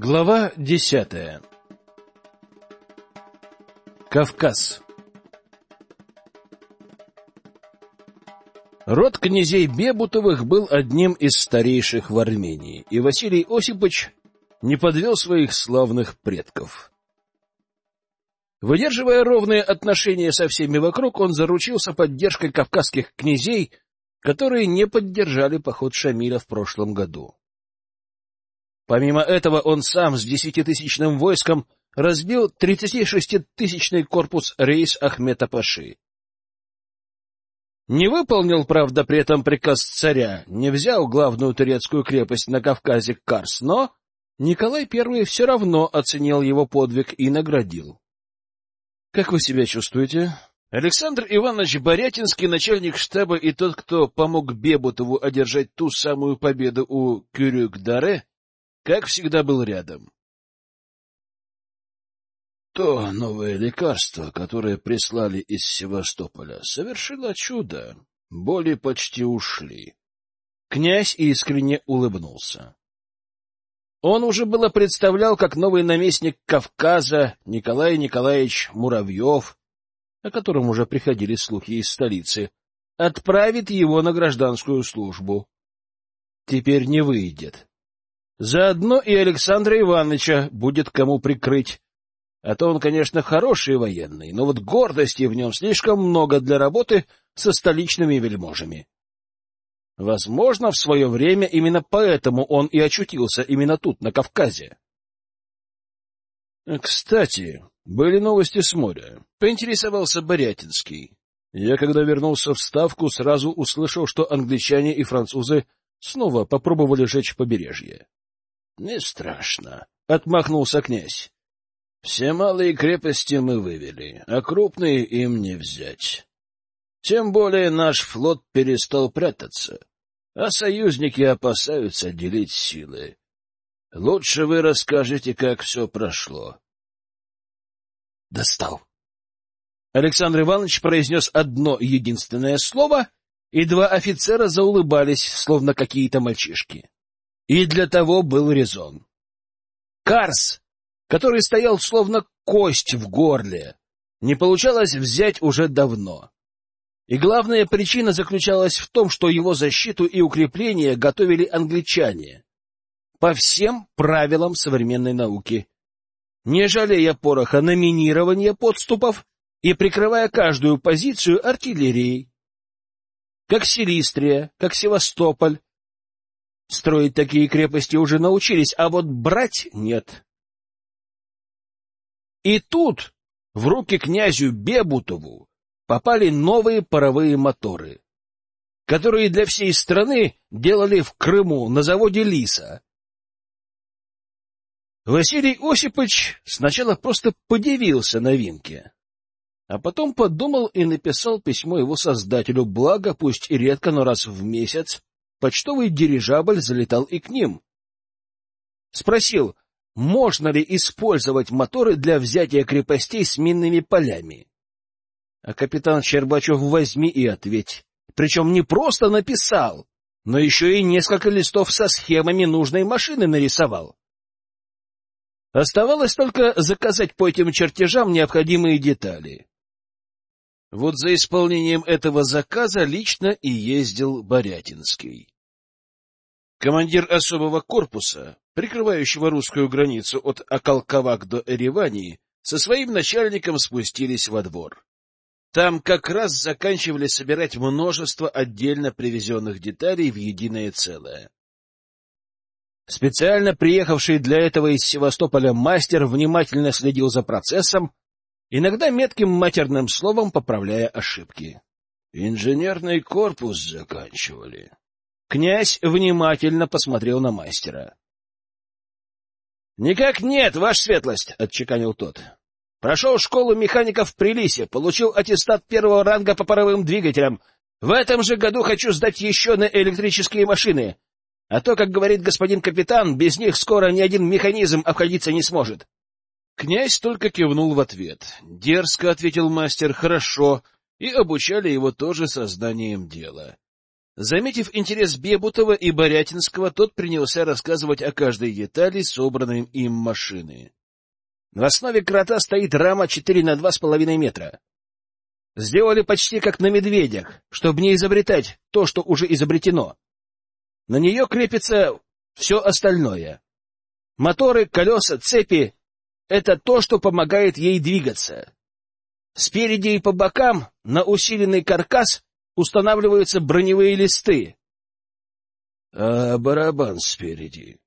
Глава десятая Кавказ Род князей Бебутовых был одним из старейших в Армении, и Василий Осипович не подвел своих славных предков. Выдерживая ровные отношения со всеми вокруг, он заручился поддержкой кавказских князей, которые не поддержали поход Шамиля в прошлом году. Помимо этого, он сам с десятитысячным войском разбил 36-тысячный корпус рейс Ахмета Паши. Не выполнил, правда, при этом приказ царя, не взял главную турецкую крепость на Кавказе Карс, но Николай I все равно оценил его подвиг и наградил. — Как вы себя чувствуете? Александр Иванович Борятинский, начальник штаба и тот, кто помог Бебутову одержать ту самую победу у Кюрюк-Даре, как всегда, был рядом. То новое лекарство, которое прислали из Севастополя, совершило чудо. Боли почти ушли. Князь искренне улыбнулся. Он уже было представлял, как новый наместник Кавказа Николай Николаевич Муравьев, о котором уже приходили слухи из столицы, отправит его на гражданскую службу. Теперь не выйдет. Заодно и Александра Ивановича будет кому прикрыть. А то он, конечно, хороший военный, но вот гордости в нем слишком много для работы со столичными вельможами. Возможно, в свое время именно поэтому он и очутился именно тут, на Кавказе. Кстати, были новости с моря. Поинтересовался Борятинский. Я, когда вернулся в Ставку, сразу услышал, что англичане и французы снова попробовали жечь побережье. — Не страшно, — отмахнулся князь. — Все малые крепости мы вывели, а крупные им не взять. Тем более наш флот перестал прятаться, а союзники опасаются делить силы. Лучше вы расскажете, как все прошло. — Достал. Александр Иванович произнес одно единственное слово, и два офицера заулыбались, словно какие-то мальчишки. И для того был резон. Карс, который стоял словно кость в горле, не получалось взять уже давно. И главная причина заключалась в том, что его защиту и укрепление готовили англичане по всем правилам современной науки, не жалея пороха на минирование подступов и прикрывая каждую позицию артиллерией. Как Силистрия, как Севастополь, Строить такие крепости уже научились, а вот брать нет. И тут в руки князю Бебутову попали новые паровые моторы, которые для всей страны делали в Крыму на заводе «Лиса». Василий Осипович сначала просто подивился новинке, а потом подумал и написал письмо его создателю, благо, пусть и редко, но раз в месяц, почтовый дирижабль залетал и к ним. Спросил, можно ли использовать моторы для взятия крепостей с минными полями. А капитан Щербачев возьми и ответь. Причем не просто написал, но еще и несколько листов со схемами нужной машины нарисовал. Оставалось только заказать по этим чертежам необходимые детали. Вот за исполнением этого заказа лично и ездил Борятинский. Командир особого корпуса, прикрывающего русскую границу от Акалкавак до Эревании, со своим начальником спустились во двор. Там как раз заканчивали собирать множество отдельно привезенных деталей в единое целое. Специально приехавший для этого из Севастополя мастер внимательно следил за процессом, иногда метким матерным словом поправляя ошибки. Инженерный корпус заканчивали. Князь внимательно посмотрел на мастера. — Никак нет, ваша светлость, — отчеканил тот. — Прошел школу механиков в Прилисе, получил аттестат первого ранга по паровым двигателям. В этом же году хочу сдать еще на электрические машины. А то, как говорит господин капитан, без них скоро ни один механизм обходиться не сможет. Князь только кивнул в ответ. Дерзко ответил мастер, хорошо, и обучали его тоже созданием дела. Заметив интерес Бебутова и Борятинского, тот принялся рассказывать о каждой детали, собранной им машины. В основе крота стоит рама 4 на 2,5 метра. Сделали почти как на медведях, чтобы не изобретать то, что уже изобретено. На нее крепится все остальное. Моторы, колеса, цепи — это то, что помогает ей двигаться. Спереди и по бокам на усиленный каркас устанавливаются броневые листы. — А барабан спереди?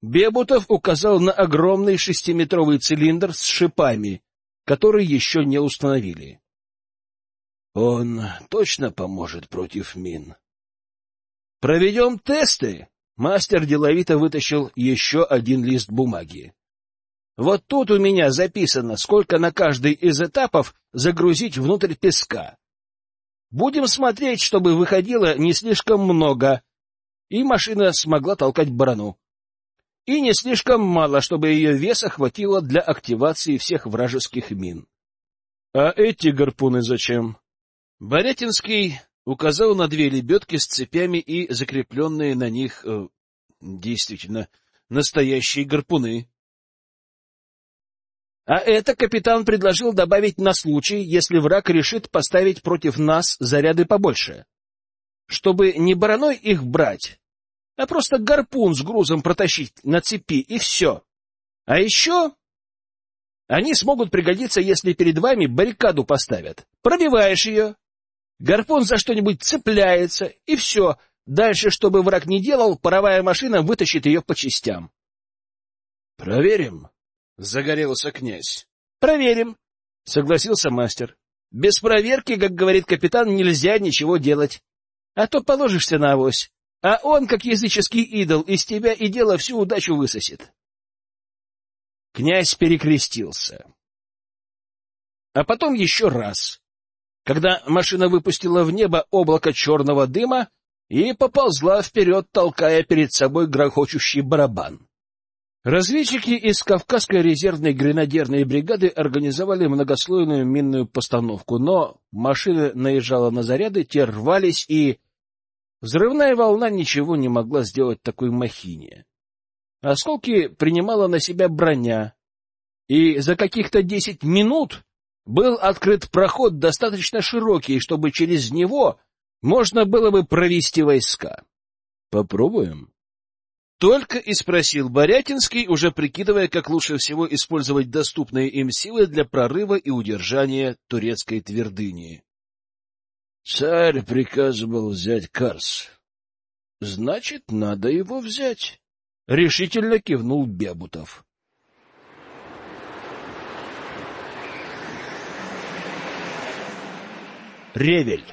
Бебутов указал на огромный шестиметровый цилиндр с шипами, который еще не установили. — Он точно поможет против мин? — Проведем тесты. Мастер деловито вытащил еще один лист бумаги. Вот тут у меня записано, сколько на каждый из этапов загрузить внутрь песка. Будем смотреть, чтобы выходило не слишком много, и машина смогла толкать барану. И не слишком мало, чтобы ее веса хватило для активации всех вражеских мин. — А эти гарпуны зачем? Борятинский указал на две лебедки с цепями и закрепленные на них, э, действительно, настоящие гарпуны. А это капитан предложил добавить на случай, если враг решит поставить против нас заряды побольше. Чтобы не бараной их брать, а просто гарпун с грузом протащить на цепи, и все. А еще они смогут пригодиться, если перед вами баррикаду поставят. Пробиваешь ее, гарпун за что-нибудь цепляется, и все. Дальше, чтобы враг не делал, паровая машина вытащит ее по частям. — Проверим, — загорелся князь. — Проверим, — согласился мастер. — Без проверки, как говорит капитан, нельзя ничего делать. А то положишься на авось, а он, как языческий идол, из тебя и дело всю удачу высосет. Князь перекрестился. А потом еще раз, когда машина выпустила в небо облако черного дыма и поползла вперед, толкая перед собой грохочущий барабан. Разведчики из Кавказской резервной гренадерной бригады организовали многослойную минную постановку, но машина наезжала на заряды, те рвались, и взрывная волна ничего не могла сделать такой махине. Осколки принимала на себя броня, и за каких-то десять минут был открыт проход достаточно широкий, чтобы через него можно было бы провести войска. Попробуем. Только и спросил Борятинский, уже прикидывая, как лучше всего использовать доступные им силы для прорыва и удержания турецкой твердыни. Царь приказывал взять Карс. Значит, надо его взять, — решительно кивнул Бебутов. Ревель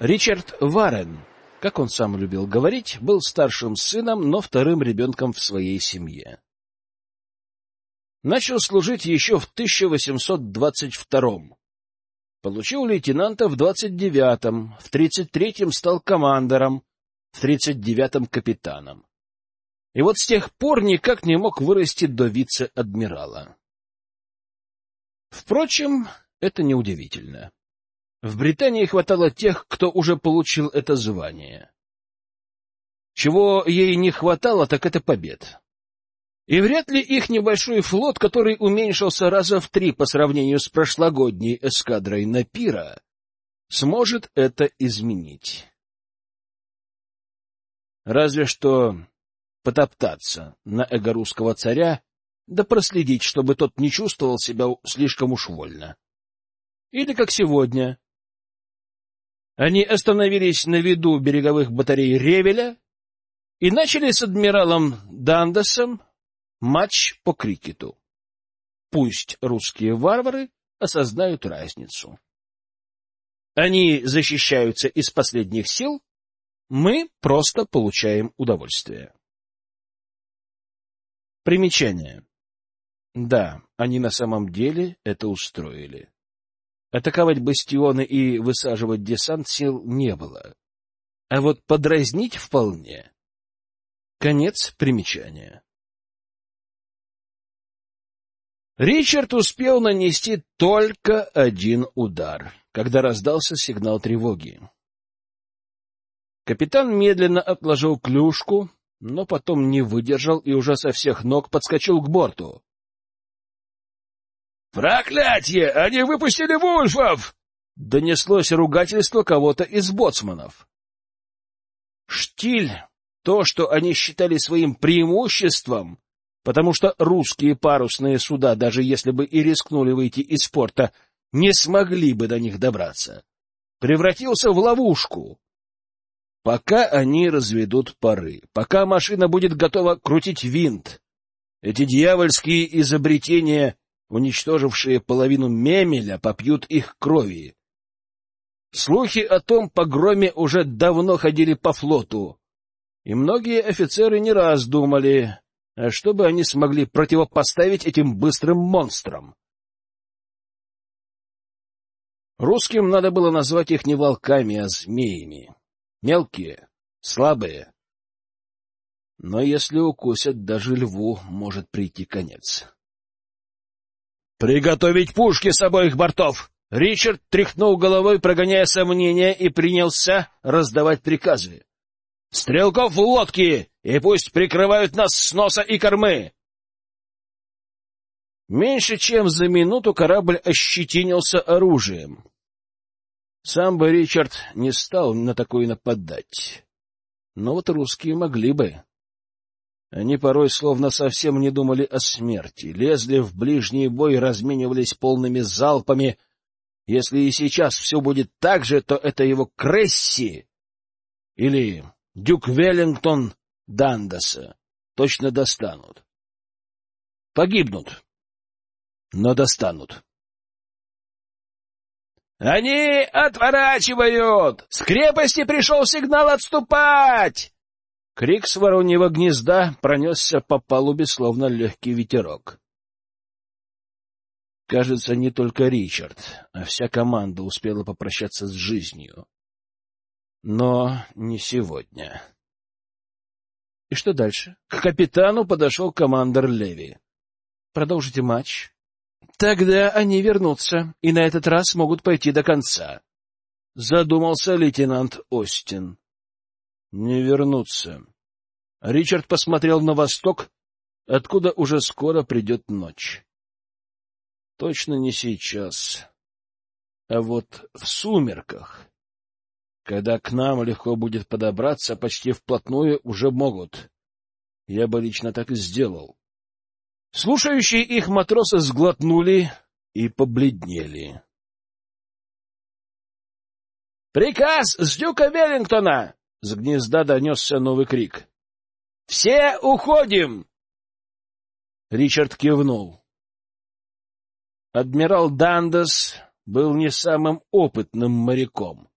Ричард Варен как он сам любил говорить, был старшим сыном, но вторым ребенком в своей семье. Начал служить еще в 1822-м. Получил лейтенанта в 29-м, в 33-м стал командором, в 39-м капитаном. И вот с тех пор никак не мог вырасти до вице-адмирала. Впрочем, это неудивительно. В Британии хватало тех, кто уже получил это звание. Чего ей не хватало, так это побед. И вряд ли их небольшой флот, который уменьшился раза в три по сравнению с прошлогодней эскадрой на Пира, сможет это изменить. Разве что потоптаться на эго русского царя, да проследить, чтобы тот не чувствовал себя слишком уж вольно. Или как сегодня, они остановились на виду береговых батарей Ревеля и начали с адмиралом Дандасом матч по крикету. Пусть русские варвары осознают разницу. Они защищаются из последних сил, мы просто получаем удовольствие. Примечание. Да, они на самом деле это устроили. Атаковать бастионы и высаживать десант сил не было. А вот подразнить вполне. Конец примечания. Ричард успел нанести только один удар, когда раздался сигнал тревоги. Капитан медленно отложил клюшку, но потом не выдержал и уже со всех ног подскочил к борту. «Проклятье! Они выпустили вульфов!» — донеслось ругательство кого-то из боцманов. Штиль, то, что они считали своим преимуществом, потому что русские парусные суда, даже если бы и рискнули выйти из порта, не смогли бы до них добраться, превратился в ловушку. Пока они разведут пары, пока машина будет готова крутить винт, эти дьявольские изобретения, уничтожившие половину мемеля, попьют их крови. Слухи о том погроме уже давно ходили по флоту, и многие офицеры не раз думали, а что бы они смогли противопоставить этим быстрым монстрам. Русским надо было назвать их не волками, а змеями. Мелкие, слабые. Но если укусят, даже льву может прийти конец. «Приготовить пушки с обоих бортов!» Ричард тряхнул головой, прогоняя сомнения, и принялся раздавать приказы. Стрелков в лодки, и пусть прикрывают нас с носа и кормы. Меньше чем за минуту корабль ощетинился оружием. Сам бы Ричард не стал на такое нападать. Но вот русские могли бы. Они порой словно совсем не думали о смерти, лезли в ближний бой, разменивались полными залпами. Если и сейчас все будет так же, то это его Кресси или Дюк Веллингтон Дандаса точно достанут. Погибнут, но достанут. «Они отворачивают! С крепости пришел сигнал отступать!» Крик с вороньего гнезда пронесся по палубе, словно легкий ветерок. Кажется, не только Ричард, а вся команда успела попрощаться с жизнью. Но не сегодня. И что дальше? К капитану подошел командор Леви. Продолжите матч. Тогда они вернутся, и на этот раз могут пойти до конца. Задумался лейтенант Остин. Не вернутся. Ричард посмотрел на восток, откуда уже скоро придет ночь. Точно не сейчас, а вот в сумерках когда к нам легко будет подобраться, почти вплотную уже могут. Я бы лично так и сделал. Слушающие их матросы сглотнули и побледнели. «Приказ с дюка Веллингтона!» — с гнезда донесся новый крик. «Все уходим!» Ричард кивнул. Адмирал Дандас был не самым опытным моряком.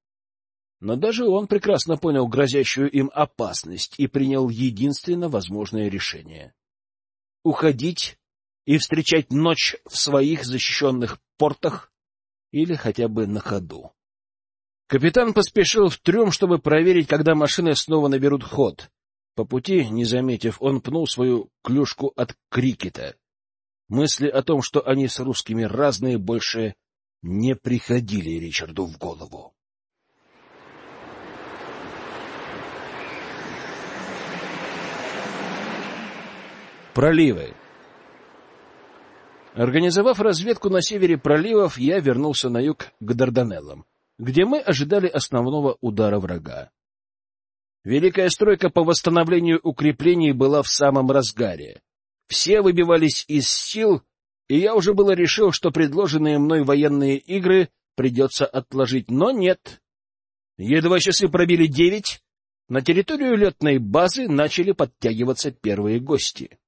Но даже он прекрасно понял грозящую им опасность и принял единственно возможное решение — уходить и встречать ночь в своих защищенных портах или хотя бы на ходу. Капитан поспешил в трюм, чтобы проверить, когда машины снова наберут ход. По пути, не заметив, он пнул свою клюшку от крикета. Мысли о том, что они с русскими разные, больше не приходили Ричарду в голову. Проливы. Организовав разведку на севере проливов, я вернулся на юг к Дарданеллам, где мы ожидали основного удара врага. Великая стройка по восстановлению укреплений была в самом разгаре. Все выбивались из сил, и я уже было решил, что предложенные мной военные игры придется отложить, но нет. Едва часы пробили девять, на территорию летной базы начали подтягиваться первые гости.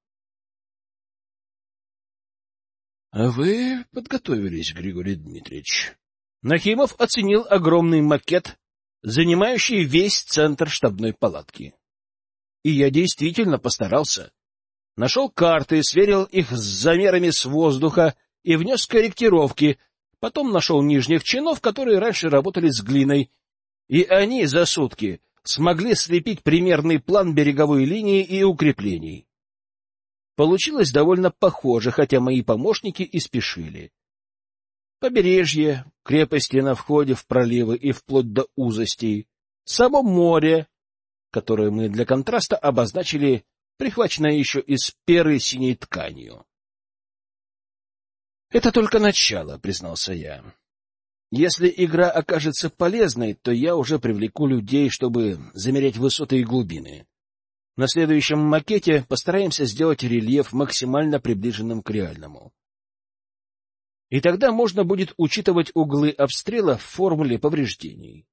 — А вы подготовились, Григорий Дмитриевич. Нахимов оценил огромный макет, занимающий весь центр штабной палатки. И я действительно постарался. Нашел карты, сверил их с замерами с воздуха и внес корректировки, потом нашел нижних чинов, которые раньше работали с глиной, и они за сутки смогли слепить примерный план береговой линии и укреплений. Получилось довольно похоже, хотя мои помощники и спешили. Побережье, крепости на входе в проливы и вплоть до узостей, само море, которое мы для контраста обозначили, прихваченное еще из перы синей тканью. «Это только начало», — признался я. «Если игра окажется полезной, то я уже привлеку людей, чтобы замерять высоты и глубины. На следующем макете постараемся сделать рельеф максимально приближенным к реальному. И тогда можно будет учитывать углы обстрела в формуле повреждений.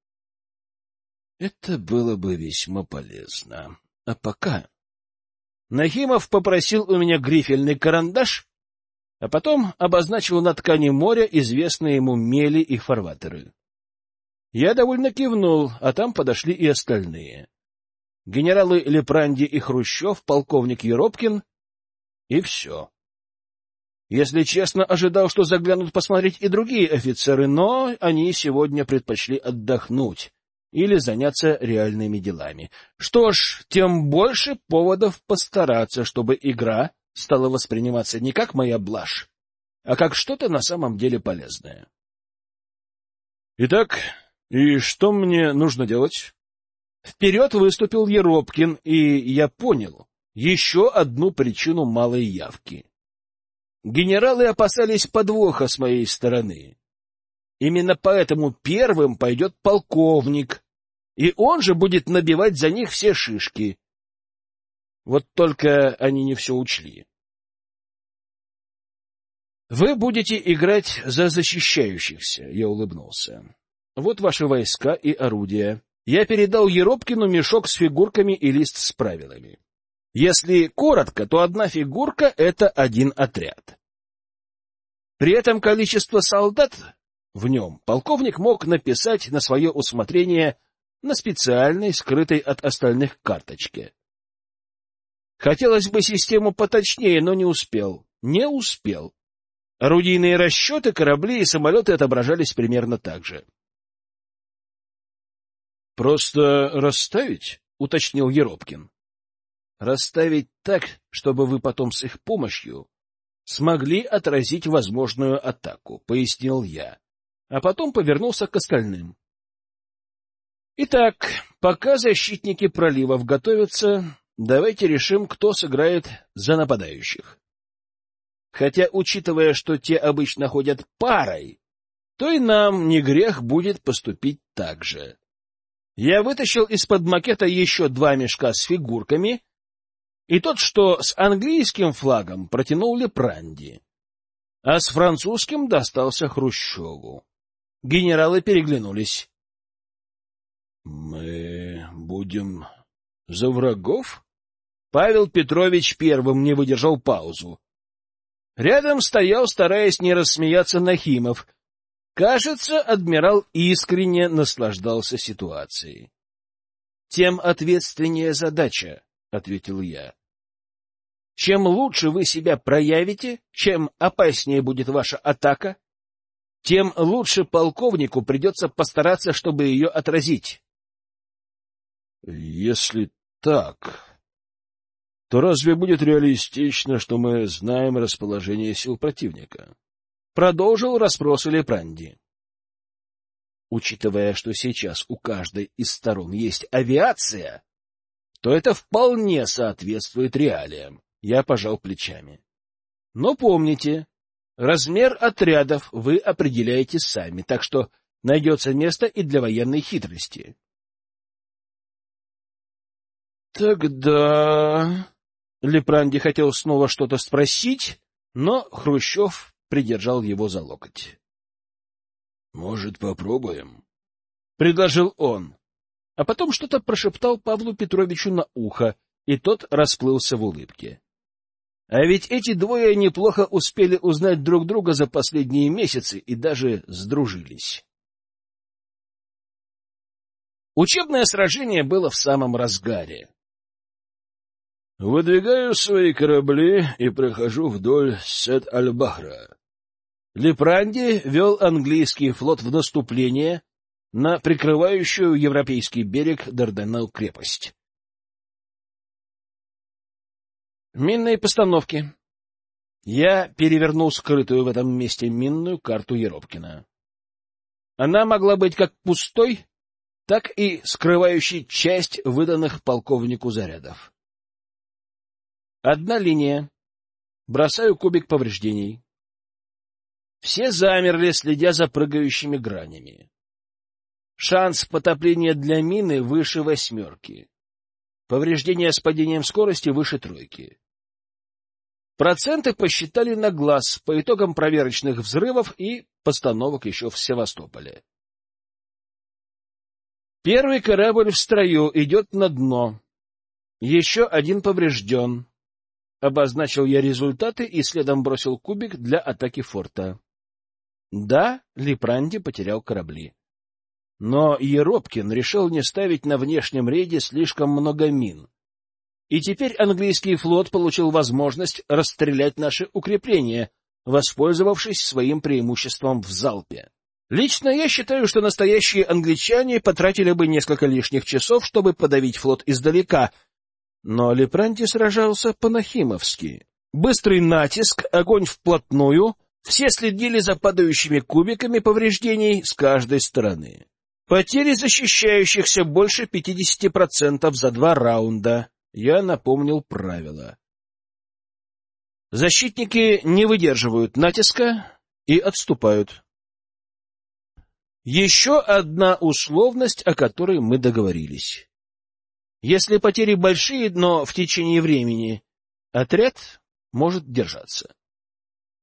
Это было бы весьма полезно. А пока... Нахимов попросил у меня грифельный карандаш а потом обозначил на ткани моря известные ему мели и фарватеры. Я довольно кивнул, а там подошли и остальные. Генералы Лепранди и Хрущев, полковник Еропкин и все. Если честно, ожидал, что заглянут посмотреть и другие офицеры, но они сегодня предпочли отдохнуть или заняться реальными делами. Что ж, тем больше поводов постараться, чтобы игра стало восприниматься не как моя блажь, а как что-то на самом деле полезное. Итак, и что мне нужно делать? Вперед выступил Еропкин, и я понял еще одну причину малой явки. Генералы опасались подвоха с моей стороны. Именно поэтому первым пойдет полковник, и он же будет набивать за них все шишки. Вот только они не все учли. Вы будете играть за защищающихся, я улыбнулся. Вот ваши войска и орудия. Я передал Еропкину мешок с фигурками и лист с правилами. Если коротко, то одна фигурка — это один отряд. При этом количество солдат в нем полковник мог написать на свое усмотрение на специальной, скрытой от остальных карточке. Хотелось бы систему поточнее, но не успел. Не успел. Орудийные расчеты, корабли и самолеты отображались примерно так же. — Просто расставить? — уточнил Еропкин. — Расставить так, чтобы вы потом с их помощью смогли отразить возможную атаку, — пояснил я, а потом повернулся к остальным. Итак, пока защитники проливов готовятся, давайте решим, кто сыграет за нападающих. Хотя, учитывая, что те обычно ходят парой, то и нам не грех будет поступить так же. Я вытащил из-под макета еще два мешка с фигурками, и тот, что с английским флагом, протянул Лепранди, а с французским достался Хрущеву. Генералы переглянулись. — Мы будем за врагов? Павел Петрович первым не выдержал паузу. Рядом стоял, стараясь не рассмеяться, Нахимов. Кажется, адмирал искренне наслаждался ситуацией. — Тем ответственнее задача, — ответил я. — Чем лучше вы себя проявите, чем опаснее будет ваша атака, тем лучше полковнику придется постараться, чтобы ее отразить. — Если так, то разве будет реалистично, что мы знаем расположение сил противника? Продолжил расспросы Лепранди. Учитывая, что сейчас у каждой из сторон есть авиация, то это вполне соответствует реалиям. Я пожал плечами. Но помните, размер отрядов вы определяете сами, так что найдется место и для военной хитрости. Тогда Лепранди хотел снова что-то спросить, но Хрущев придержал его за локоть. — Может, попробуем? — предложил он, а потом что-то прошептал Павлу Петровичу на ухо, и тот расплылся в улыбке. А ведь эти двое неплохо успели узнать друг друга за последние месяцы и даже сдружились. Учебное сражение было в самом разгаре. Выдвигаю свои корабли и прохожу вдоль Сет-Аль-Бахра. Лепранди вел английский флот в наступление на прикрывающую европейский берег Дарданелл крепость. Минные постановки. Я перевернул скрытую в этом месте минную карту Еропкина. Она могла быть как пустой, так и скрывающей часть выданных полковнику зарядов. Одна линия. Бросаю кубик повреждений. Все замерли, следя за прыгающими гранями. Шанс потопления для мины выше восьмерки. Повреждения с падением скорости выше тройки. Проценты посчитали на глаз по итогам проверочных взрывов и постановок еще в Севастополе. Первый корабль в строю идет на дно. Еще один поврежден. Обозначил я результаты и следом бросил кубик для атаки форта. Да, Липранди потерял корабли. Но Еропкин решил не ставить на внешнем рейде слишком много мин. И теперь английский флот получил возможность расстрелять наши укрепления, воспользовавшись своим преимуществом в залпе. Лично я считаю, что настоящие англичане потратили бы несколько лишних часов, чтобы подавить флот издалека, но Лепранти сражался по-нахимовски. Быстрый натиск, огонь вплотную, все следили за падающими кубиками повреждений с каждой стороны. Потери защищающихся больше 50% за два раунда. Я напомнил правила. Защитники не выдерживают натиска и отступают. Еще одна условность, о которой мы договорились. Если потери большие, но в течение времени, отряд может держаться.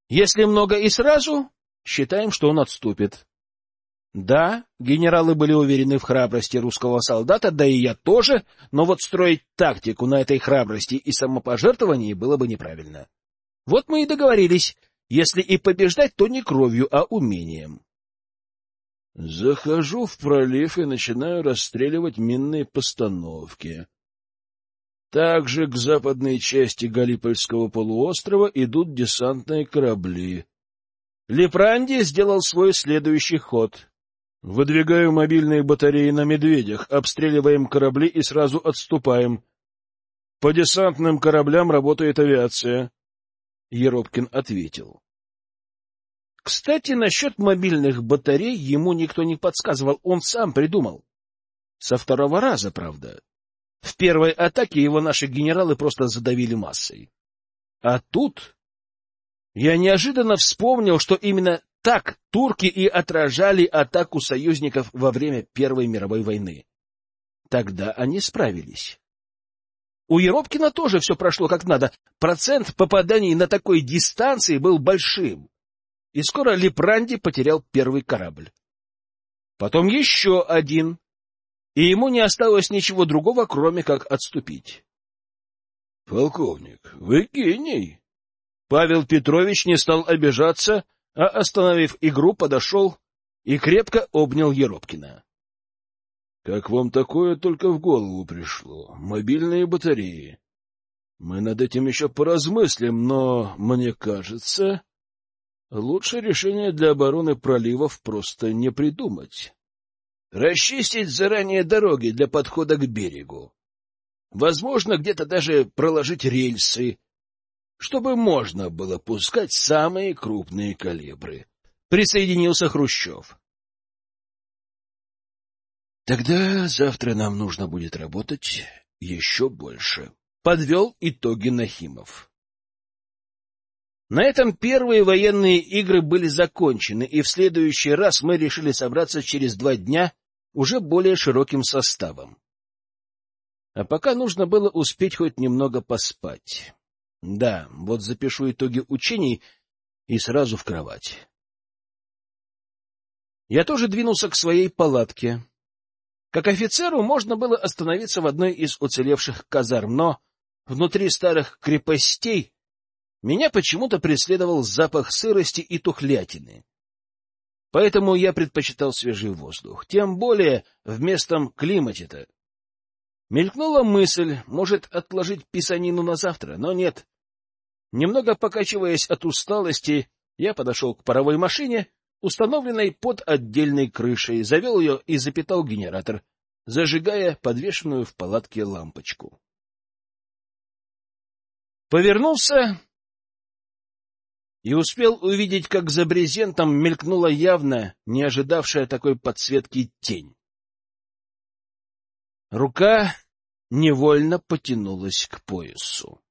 Если много и сразу, считаем, что он отступит. Да, генералы были уверены в храбрости русского солдата, да и я тоже, но вот строить тактику на этой храбрости и самопожертвовании было бы неправильно. Вот мы и договорились, если и побеждать, то не кровью, а умением. Захожу в пролив и начинаю расстреливать минные постановки. Также к западной части Галипольского полуострова идут десантные корабли. Лепранди сделал свой следующий ход. Выдвигаю мобильные батареи на медведях, обстреливаем корабли и сразу отступаем. По десантным кораблям работает авиация. Еропкин ответил. Кстати, насчет мобильных батарей ему никто не подсказывал, он сам придумал. Со второго раза, правда. В первой атаке его наши генералы просто задавили массой. А тут я неожиданно вспомнил, что именно так турки и отражали атаку союзников во время Первой мировой войны. Тогда они справились. У Еропкина тоже все прошло как надо. Процент попаданий на такой дистанции был большим. И скоро Лепранди потерял первый корабль. Потом еще один. И ему не осталось ничего другого, кроме как отступить. — Полковник, вы гений! Павел Петрович не стал обижаться, а, остановив игру, подошел и крепко обнял Еропкина. — Как вам такое только в голову пришло? Мобильные батареи. Мы над этим еще поразмыслим, но, мне кажется, лучше решение для обороны проливов просто не придумать. Расчистить заранее дороги для подхода к берегу. Возможно, где-то даже проложить рельсы, чтобы можно было пускать самые крупные калибры. Присоединился Хрущев. Тогда завтра нам нужно будет работать еще больше. Подвел итоги Нахимов. На этом первые военные игры были закончены, и в следующий раз мы решили собраться через два дня уже более широким составом. А пока нужно было успеть хоть немного поспать. Да, вот запишу итоги учений и сразу в кровать. Я тоже двинулся к своей палатке. Как офицеру можно было остановиться в одной из уцелевших казарм, но внутри старых крепостей меня почему-то преследовал запах сырости и тухлятины. Поэтому я предпочитал свежий воздух, тем более в местном климате-то. Мелькнула мысль, может, отложить писанину на завтра, но нет. Немного покачиваясь от усталости, я подошел к паровой машине, установленной под отдельной крышей, завел ее и запитал генератор, зажигая подвешенную в палатке лампочку. Повернулся и успел увидеть, как за брезентом мелькнула явно не ожидавшая такой подсветки тень. Рука невольно потянулась к поясу.